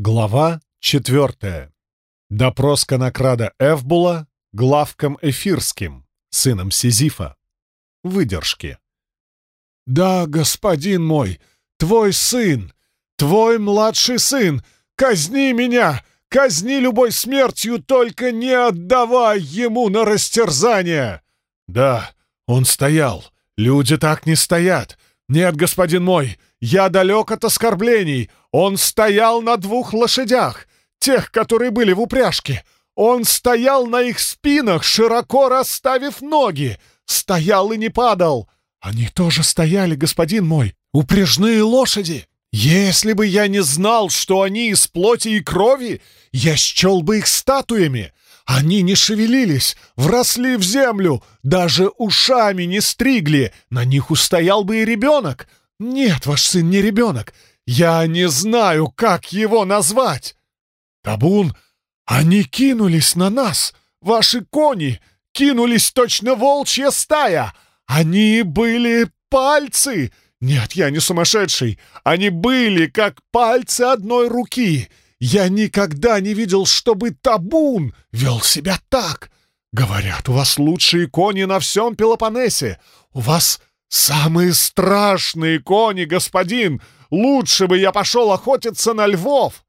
Глава четвертая. Допрос конокрада Эвбула главком Эфирским, сыном Сизифа. Выдержки. «Да, господин мой, твой сын, твой младший сын, казни меня, казни любой смертью, только не отдавай ему на растерзание!» «Да, он стоял, люди так не стоят. Нет, господин мой, я далек от оскорблений. Он стоял на двух лошадях, тех, которые были в упряжке. Он стоял на их спинах, широко расставив ноги. Стоял и не падал. Они тоже стояли, господин мой, упряжные лошади. Если бы я не знал, что они из плоти и крови, я счел бы их статуями. Они не шевелились, вросли в землю, даже ушами не стригли, на них устоял бы и ребенок. «Нет, ваш сын не ребенок. Я не знаю, как его назвать!» «Табун, они кинулись на нас! Ваши кони кинулись точно волчья стая! Они были пальцы! Нет, я не сумасшедший! Они были как пальцы одной руки! Я никогда не видел, чтобы табун вел себя так! Говорят, у вас лучшие кони на всем Пелопоннесе! У вас «Самые страшные кони, господин! Лучше бы я пошел охотиться на львов!»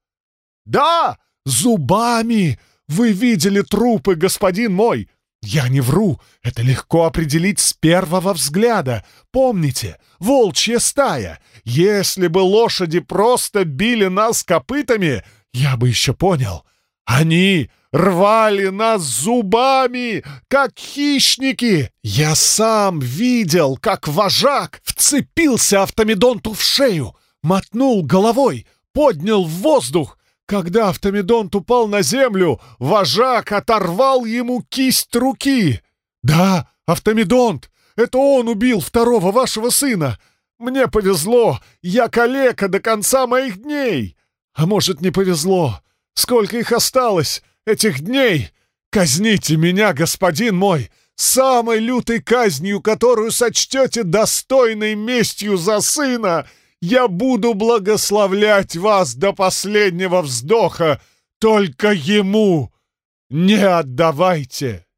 «Да, зубами! Вы видели трупы, господин мой! Я не вру, это легко определить с первого взгляда. Помните, волчья стая. Если бы лошади просто били нас копытами, я бы еще понял. Они рвали нас зубами, как хищники. Я сам видел, как вожак вцепился автомедонту в шею, мотнул головой, поднял в воздух. Когда автомедонт упал на землю, вожак оторвал ему кисть руки. Да, автомедонт, это он убил второго вашего сына. Мне повезло, я калека до конца моих дней. А может, не повезло. Сколько их осталось? этих дней! Казните меня, господин мой, самой лютой казнью, которую сочтете достойной местью за сына! Я буду благословлять вас до последнего вздоха, только ему не отдавайте!»